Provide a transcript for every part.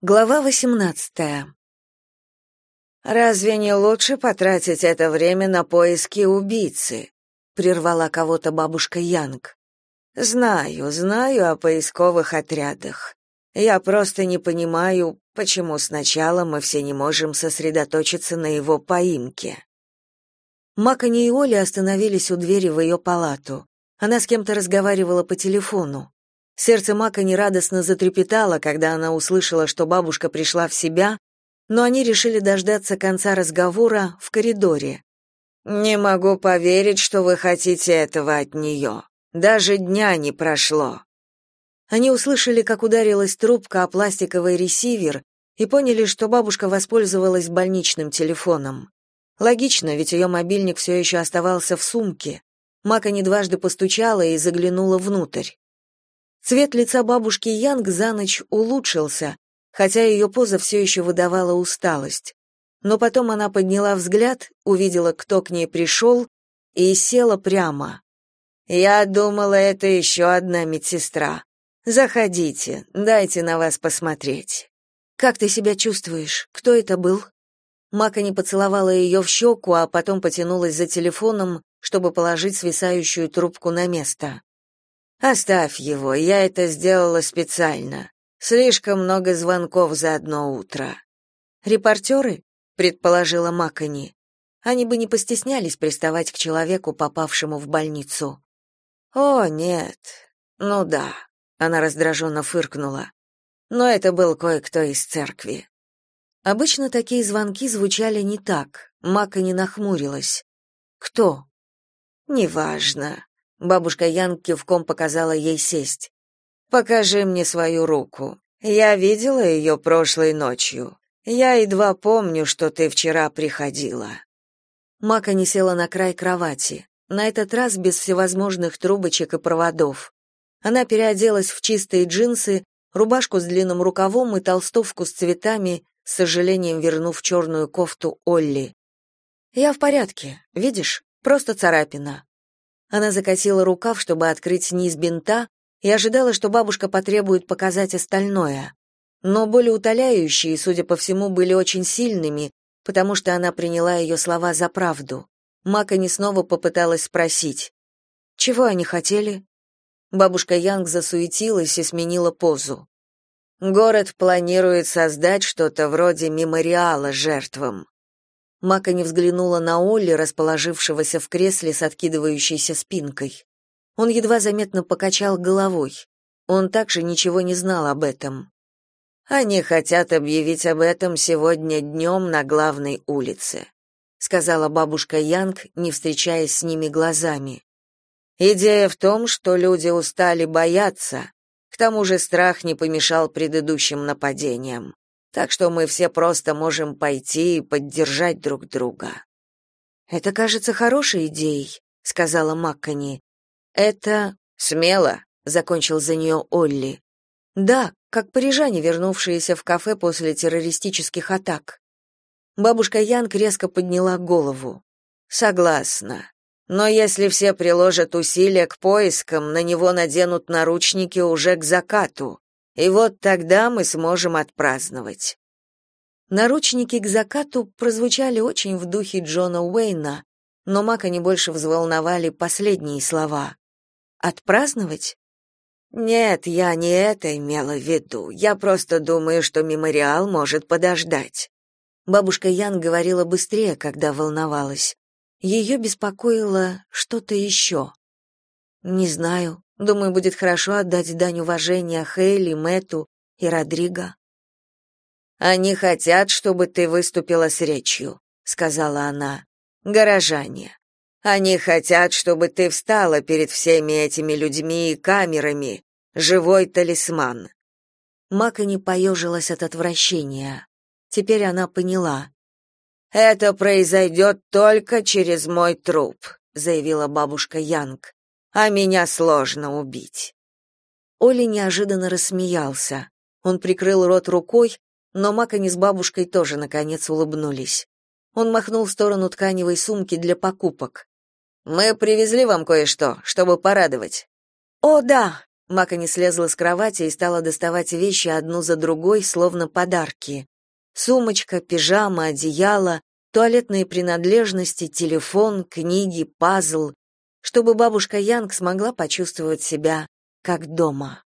Глава 18. Разве не лучше потратить это время на поиски убийцы? прервала кого-то бабушка Янг. Знаю, знаю о поисковых отрядах. Я просто не понимаю, почему сначала мы все не можем сосредоточиться на его поимке. Макани и Оля остановились у двери в ее палату. Она с кем-то разговаривала по телефону. Сердце Мака нерадостно затрепетало, когда она услышала, что бабушка пришла в себя, но они решили дождаться конца разговора в коридоре. «Не могу поверить, что вы хотите этого от нее. Даже дня не прошло». Они услышали, как ударилась трубка о пластиковый ресивер и поняли, что бабушка воспользовалась больничным телефоном. Логично, ведь ее мобильник все еще оставался в сумке. Мака не дважды постучала и заглянула внутрь. Цвет лица бабушки Янг за ночь улучшился, хотя ее поза все еще выдавала усталость. Но потом она подняла взгляд, увидела, кто к ней пришел, и села прямо. «Я думала, это еще одна медсестра. Заходите, дайте на вас посмотреть». «Как ты себя чувствуешь? Кто это был?» Мака не поцеловала ее в щеку, а потом потянулась за телефоном, чтобы положить свисающую трубку на место. Оставь его, я это сделала специально. Слишком много звонков за одно утро. Репортеры?» — предположила Макони. Они бы не постеснялись приставать к человеку, попавшему в больницу. О, нет. Ну да, она раздраженно фыркнула. Но это был кое-кто из церкви. Обычно такие звонки звучали не так. Макони нахмурилась. Кто? Неважно. Бабушка Ян кивком показала ей сесть. Покажи мне свою руку. Я видела ее прошлой ночью. Я едва помню, что ты вчера приходила. Мака не села на край кровати. На этот раз без всевозможных трубочек и проводов. Она переоделась в чистые джинсы, рубашку с длинным рукавом и толстовку с цветами, с сожалением вернув черную кофту Олли. «Я в порядке, видишь? Просто царапина. Она закатила рукав, чтобы открыть низ бинта, и ожидала, что бабушка потребует показать остальное. Но боли утоляющие, судя по всему, были очень сильными, потому что она приняла ее слова за правду. Мака не снова попыталась спросить. «Чего они хотели?» Бабушка Янг засуетилась и сменила позу. «Город планирует создать что-то вроде мемориала жертвам. Мака не взглянула на Олли, расположившегося в кресле с откидывающейся спинкой. Он едва заметно покачал головой. Он также ничего не знал об этом. Они хотят объявить об этом сегодня днем на главной улице, сказала бабушка Янг, не встречаясь с ними глазами. Идея в том, что люди устали бояться. К тому же страх не помешал предыдущим нападениям так что мы все просто можем пойти и поддержать друг друга. Это кажется хорошей идеей, сказала Маккани. Это смело, закончил за нее Олли. Да, как парижане, вернувшиеся в кафе после террористических атак. Бабушка Янг резко подняла голову. Согласна. Но если все приложат усилия к поискам, на него наденут наручники уже к закату. И вот тогда мы сможем отпраздновать. Наручники к закату прозвучали очень в духе Джона Уэйна, но Мака не больше взволновали последние слова. Отпраздновать? Нет, я не это имела в виду. Я просто думаю, что мемориал может подождать. Бабушка Ян говорила быстрее, когда волновалась. Ее беспокоило что-то еще. Не знаю, Думаю, будет хорошо отдать дань уважения Хейли, Мэту и Родриго. Они хотят, чтобы ты выступила с речью, сказала она. Горожане. Они хотят, чтобы ты встала перед всеми этими людьми и камерами, живой талисман. Мака не поежилась от отвращения. Теперь она поняла. Это произойдет только через мой труп, заявила бабушка Янг а меня сложно убить. Оля неожиданно рассмеялся. Он прикрыл рот рукой, но Макани с бабушкой тоже наконец улыбнулись. Он махнул в сторону тканевой сумки для покупок. Мы привезли вам кое-что, чтобы порадовать. О, да, Мака не слезла с кровати и стала доставать вещи одну за другой, словно подарки. Сумочка, пижама, одеяло, туалетные принадлежности, телефон, книги, пазл, чтобы бабушка Янг смогла почувствовать себя как дома.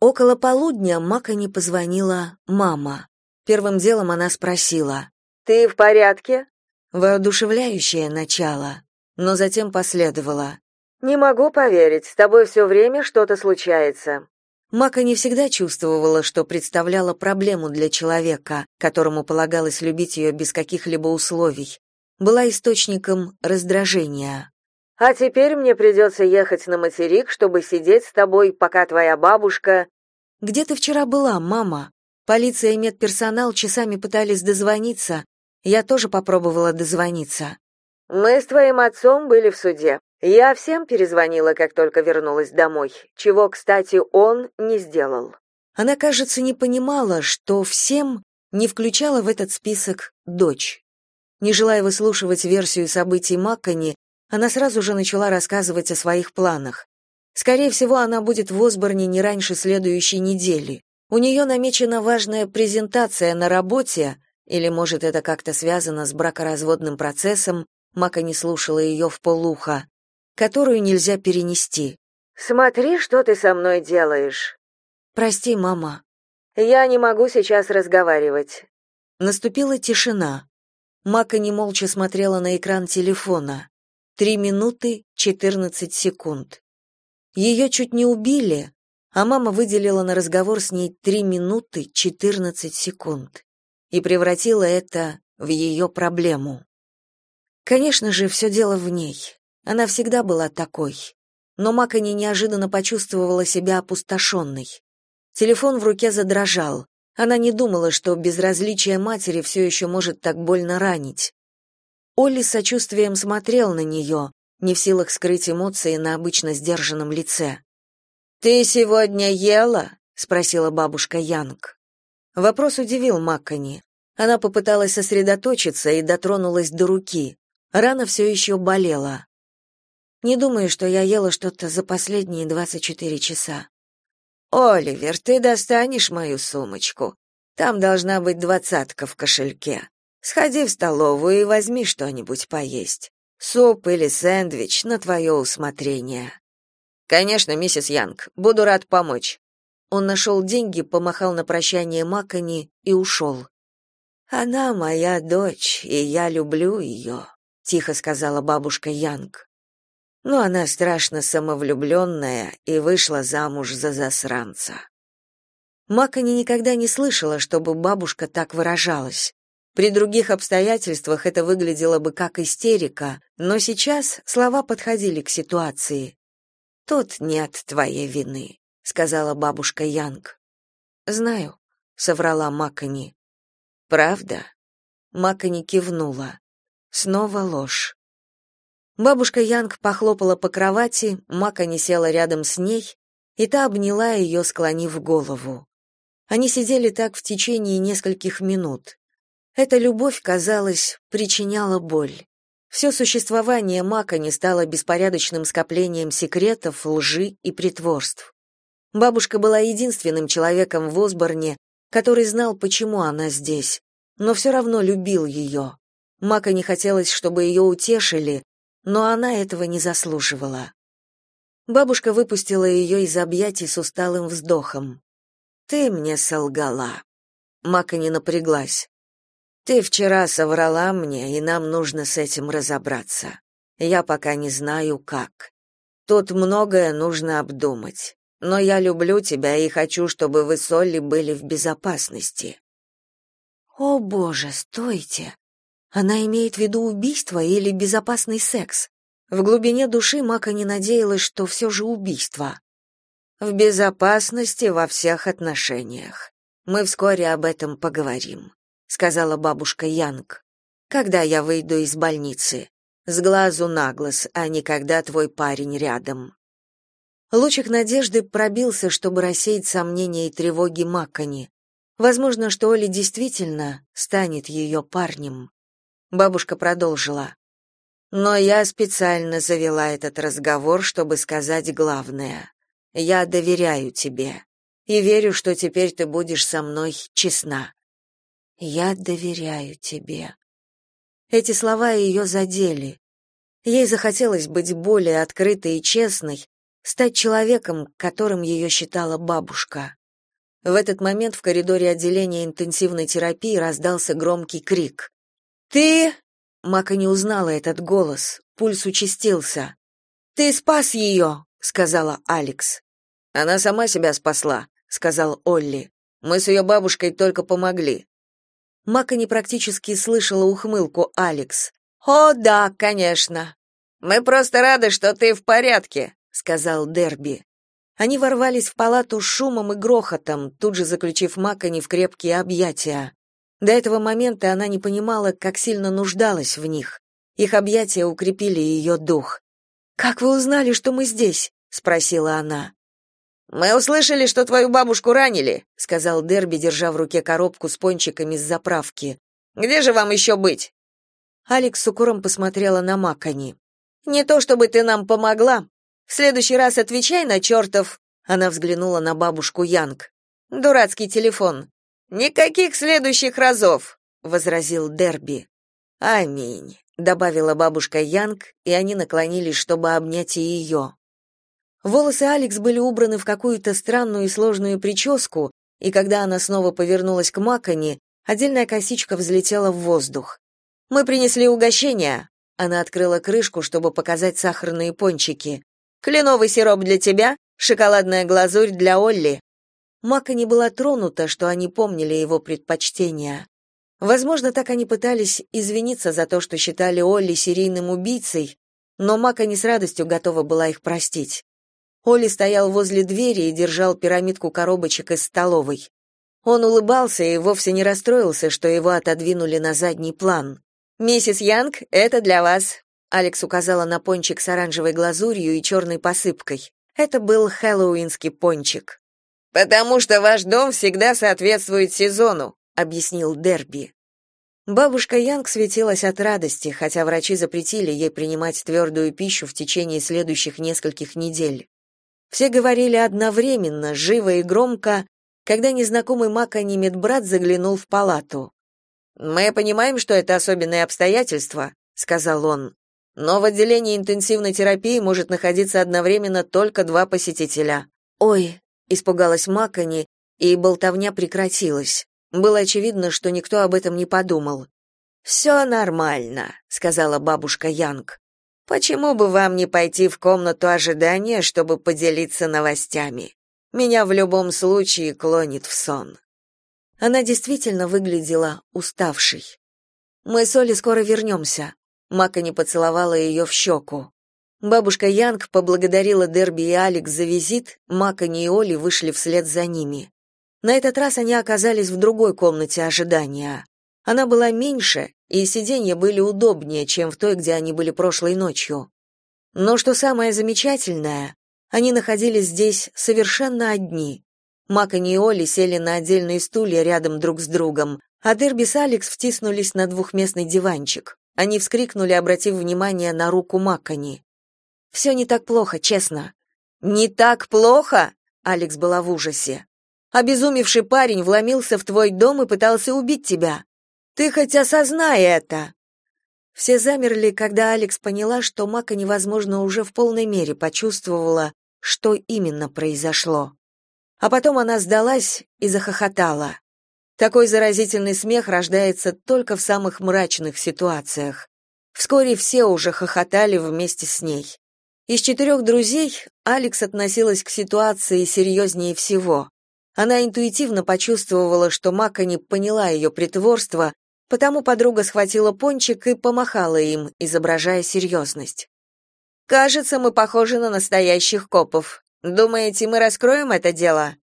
Около полудня Мака не позвонила мама. Первым делом она спросила: "Ты в порядке?" Воодушевляющее начало, но затем последовало: "Не могу поверить, с тобой все время что-то случается". Мака не всегда чувствовала, что представляла проблему для человека, которому полагалось любить ее без каких-либо условий. Была источником раздражения. А теперь мне придется ехать на материк, чтобы сидеть с тобой, пока твоя бабушка Где ты вчера была, мама? Полиция и медперсонал часами пытались дозвониться. Я тоже попробовала дозвониться. Мы с твоим отцом были в суде. Я всем перезвонила, как только вернулась домой, чего, кстати, он не сделал. Она, кажется, не понимала, что всем не включала в этот список дочь. Не желая выслушивать версию событий Маккани, она сразу же начала рассказывать о своих планах. Скорее всего, она будет в Осборне не раньше следующей недели. У нее намечена важная презентация на работе, или, может, это как-то связано с бракоразводным процессом, Мака не слушала ее в полуха, которую нельзя перенести. «Смотри, что ты со мной делаешь». «Прости, мама». «Я не могу сейчас разговаривать». Наступила тишина. Мака не молча смотрела на экран телефона. Три минуты четырнадцать секунд. Ее чуть не убили, а мама выделила на разговор с ней три минуты четырнадцать секунд и превратила это в ее проблему. Конечно же, все дело в ней. Она всегда была такой. Но Макани неожиданно почувствовала себя опустошенной. Телефон в руке задрожал. Она не думала, что безразличие матери все еще может так больно ранить. Олли с сочувствием смотрел на нее, не в силах скрыть эмоции на обычно сдержанном лице. «Ты сегодня ела?» — спросила бабушка Янг. Вопрос удивил Маккани. Она попыталась сосредоточиться и дотронулась до руки. Рана все еще болела. «Не думаю, что я ела что-то за последние двадцать четыре часа». «Оливер, ты достанешь мою сумочку? Там должна быть двадцатка в кошельке. Сходи в столовую и возьми что-нибудь поесть. Суп или сэндвич на твое усмотрение. Конечно, миссис Янг, буду рад помочь. Он нашел деньги, помахал на прощание Макани и ушел. Она моя дочь, и я люблю ее», — тихо сказала бабушка Янг. Но она страшно самовлюбленная и вышла замуж за засранца. Макани никогда не слышала, чтобы бабушка так выражалась. При других обстоятельствах это выглядело бы как истерика, но сейчас слова подходили к ситуации. «Тут нет твоей вины», — сказала бабушка Янг. «Знаю», — соврала Маккани. «Правда?» Маккани кивнула. Снова ложь. Бабушка Янг похлопала по кровати, Маккани села рядом с ней, и та обняла ее, склонив голову. Они сидели так в течение нескольких минут. Эта любовь, казалось, причиняла боль. Все существование Мака не стало беспорядочным скоплением секретов, лжи и притворств. Бабушка была единственным человеком в Осборне, который знал, почему она здесь, но все равно любил ее. Мака не хотелось, чтобы ее утешили, но она этого не заслуживала. Бабушка выпустила ее из объятий с усталым вздохом. «Ты мне солгала». Мака не напряглась. Ты вчера соврала мне, и нам нужно с этим разобраться. Я пока не знаю как. Тут многое нужно обдумать. Но я люблю тебя и хочу, чтобы вы с Олли были в безопасности. О, боже, стойте. Она имеет в виду убийство или безопасный секс? В глубине души Мака не надеялась, что все же убийство. В безопасности во всех отношениях. Мы вскоре об этом поговорим сказала бабушка Янг. Когда я выйду из больницы, с глазу на глаз, а не когда твой парень рядом. Лучик надежды пробился, чтобы рассеять сомнения и тревоги Маккани. Возможно, что Оля действительно станет ее парнем. Бабушка продолжила. Но я специально завела этот разговор, чтобы сказать главное. Я доверяю тебе и верю, что теперь ты будешь со мной честна. Я доверяю тебе. Эти слова ее задели. Ей захотелось быть более открытой и честной, стать человеком, которым ее считала бабушка. В этот момент в коридоре отделения интенсивной терапии раздался громкий крик. «Ты...» Мака не узнала этот голос, пульс участился. «Ты спас ее!» — сказала Алекс. «Она сама себя спасла», — сказал Олли. «Мы с ее бабушкой только помогли». Мака не практически слышала ухмылку Алекс. «О, да, конечно. Мы просто рады, что ты в порядке», — сказал Дерби. Они ворвались в палату шумом и грохотом, тут же заключив Макони в крепкие объятия. До этого момента она не понимала, как сильно нуждалась в них. Их объятия укрепили ее дух. «Как вы узнали, что мы здесь?» — спросила она. «Мы услышали, что твою бабушку ранили», — сказал Дерби, держа в руке коробку с пончиками с заправки. «Где же вам еще быть?» Алекс с укором посмотрела на Макони. «Не то чтобы ты нам помогла. В следующий раз отвечай на чертов...» Она взглянула на бабушку Янг. «Дурацкий телефон». «Никаких следующих разов», — возразил Дерби. «Аминь», — добавила бабушка Янг, и они наклонились, чтобы обнять и ее. Волосы Алекс были убраны в какую-то странную и сложную прическу, и когда она снова повернулась к Макони, отдельная косичка взлетела в воздух. «Мы принесли угощение!» Она открыла крышку, чтобы показать сахарные пончики. «Кленовый сироп для тебя, шоколадная глазурь для Олли». Макони была тронута, что они помнили его предпочтения. Возможно, так они пытались извиниться за то, что считали Олли серийным убийцей, но Мака с радостью готова была их простить. Оли стоял возле двери и держал пирамидку коробочек из столовой. Он улыбался и вовсе не расстроился, что его отодвинули на задний план. «Миссис Янг, это для вас», — Алекс указала на пончик с оранжевой глазурью и черной посыпкой. Это был хэллоуинский пончик. «Потому что ваш дом всегда соответствует сезону», — объяснил Дерби. Бабушка Янг светилась от радости, хотя врачи запретили ей принимать твердую пищу в течение следующих нескольких недель. Все говорили одновременно, живо и громко, когда незнакомый Макони медбрат заглянул в палату. «Мы понимаем, что это особенные обстоятельства», — сказал он. «Но в отделении интенсивной терапии может находиться одновременно только два посетителя». «Ой», — испугалась Макони, и болтовня прекратилась. Было очевидно, что никто об этом не подумал. «Все нормально», — сказала бабушка Янг. Почему бы вам не пойти в комнату ожидания, чтобы поделиться новостями? Меня в любом случае клонит в сон. Она действительно выглядела уставшей. Мы с Олей скоро вернемся». Мака не поцеловала ее в щеку. Бабушка Янг поблагодарила Дерби и Алекс за визит, Макани и Оли вышли вслед за ними. На этот раз они оказались в другой комнате ожидания. Она была меньше, и сиденья были удобнее, чем в той, где они были прошлой ночью. Но что самое замечательное, они находились здесь совершенно одни. Макани и Оли сели на отдельные стулья рядом друг с другом, а Дерби с Алекс втиснулись на двухместный диванчик. Они вскрикнули, обратив внимание на руку Макани. «Все не так плохо, честно». «Не так плохо?» Алекс была в ужасе. «Обезумевший парень вломился в твой дом и пытался убить тебя. Ты хоть осознай это!» Все замерли, когда Алекс поняла, что Мака невозможно уже в полной мере почувствовала, что именно произошло. А потом она сдалась и захохотала. Такой заразительный смех рождается только в самых мрачных ситуациях. Вскоре все уже хохотали вместе с ней. Из четырех друзей Алекс относилась к ситуации серьезнее всего. Она интуитивно почувствовала, что Мака не поняла ее притворство Потому подруга схватила пончик и помахала им, изображая серьезность. «Кажется, мы похожи на настоящих копов. Думаете, мы раскроем это дело?»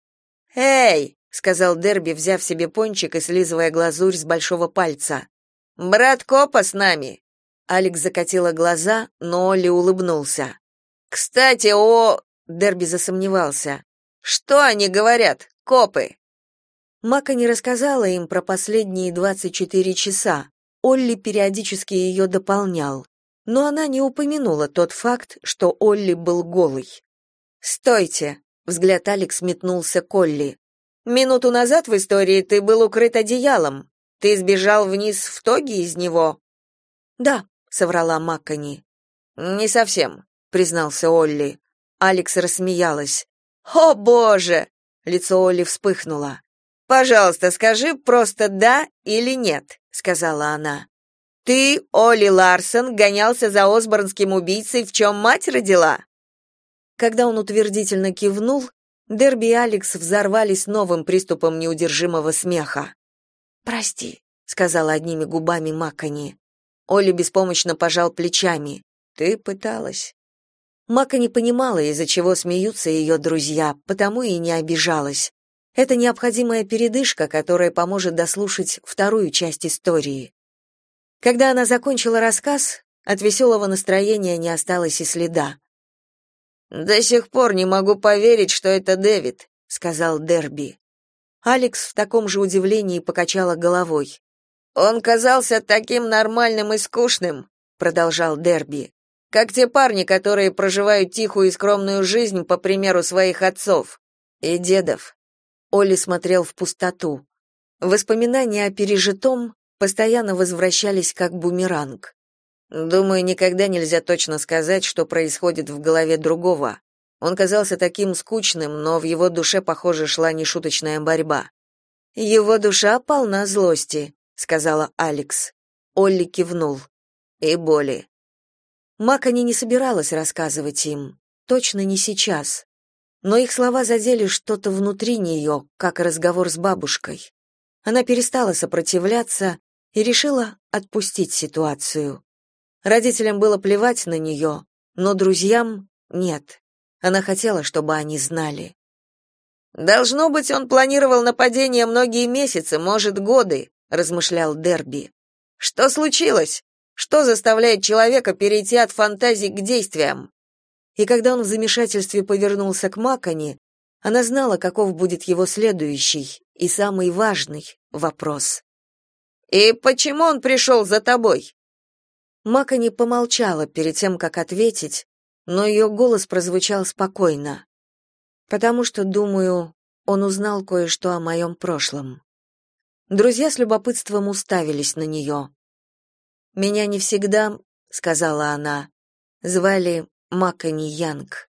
«Эй!» — сказал Дерби, взяв себе пончик и слизывая глазурь с большого пальца. «Брат копа с нами!» Алекс закатила глаза, но Олли улыбнулся. «Кстати, о...» — Дерби засомневался. «Что они говорят, копы?» Мака не рассказала им про последние 24 часа. Олли периодически ее дополнял. Но она не упомянула тот факт, что Олли был голый. «Стойте!» Взгляд Алекс метнулся к Олли. «Минуту назад в истории ты был укрыт одеялом. Ты сбежал вниз в тоге из него?» «Да», — соврала Маккани. «Не совсем», — признался Олли. Алекс рассмеялась. «О, боже!» — лицо Олли вспыхнуло. «Пожалуйста, скажи просто «да» или «нет», — сказала она. «Ты, Олли Ларсон, гонялся за Осборнским убийцей, в чем мать родила?» Когда он утвердительно кивнул, Дерби и Алекс взорвались новым приступом неудержимого смеха. «Прости», — сказала одними губами Маккани. Оля беспомощно пожал плечами. «Ты пыталась». Мака понимала, из-за чего смеются ее друзья, потому и не обижалась. Это необходимая передышка, которая поможет дослушать вторую часть истории. Когда она закончила рассказ, от веселого настроения не осталось и следа. До сих пор не могу поверить, что это Дэвид, сказал Дерби. Алекс в таком же удивлении покачала головой. Он казался таким нормальным и скучным, продолжал Дерби. Как те парни, которые проживают тихую и скромную жизнь по примеру своих отцов и дедов. Оли смотрел в пустоту. Воспоминания о пережитом постоянно возвращались как бумеранг. Думаю, никогда нельзя точно сказать, что происходит в голове другого. Он казался таким скучным, но в его душе, похоже, шла нешуточная борьба. Его душа полна злости, сказала Алекс. Олли кивнул. И боли. Макани не собиралась рассказывать им, точно не сейчас. Но их слова задели что-то внутри нее, как разговор с бабушкой. Она перестала сопротивляться и решила отпустить ситуацию. Родителям было плевать на нее, но друзьям нет. Она хотела, чтобы они знали. Должно быть, он планировал нападение многие месяцы, может, годы, размышлял Дерби. Что случилось? Что заставляет человека перейти от фантазий к действиям? И когда он в замешательстве повернулся к Макони, она знала, каков будет его следующий и самый важный вопрос. «И почему он пришел за тобой?» Мака не помолчала перед тем, как ответить, но ее голос прозвучал спокойно. «Потому что, думаю, он узнал кое-что о моем прошлом». Друзья с любопытством уставились на нее. «Меня не всегда, — сказала она, — звали Макани Янг».